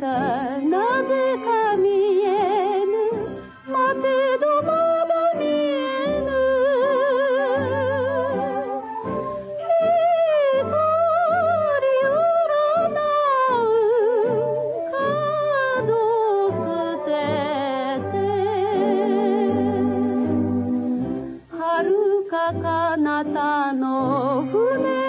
なぜか見えぬ。待てどまだ見えぬ。光占う角捨てて。遥か彼方の船。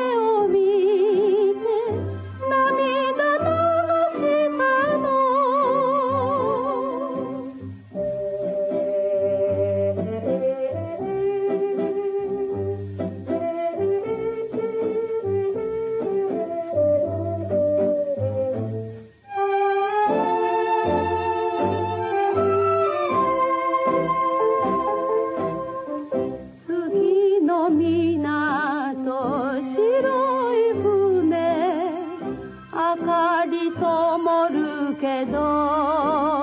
かり灯るけど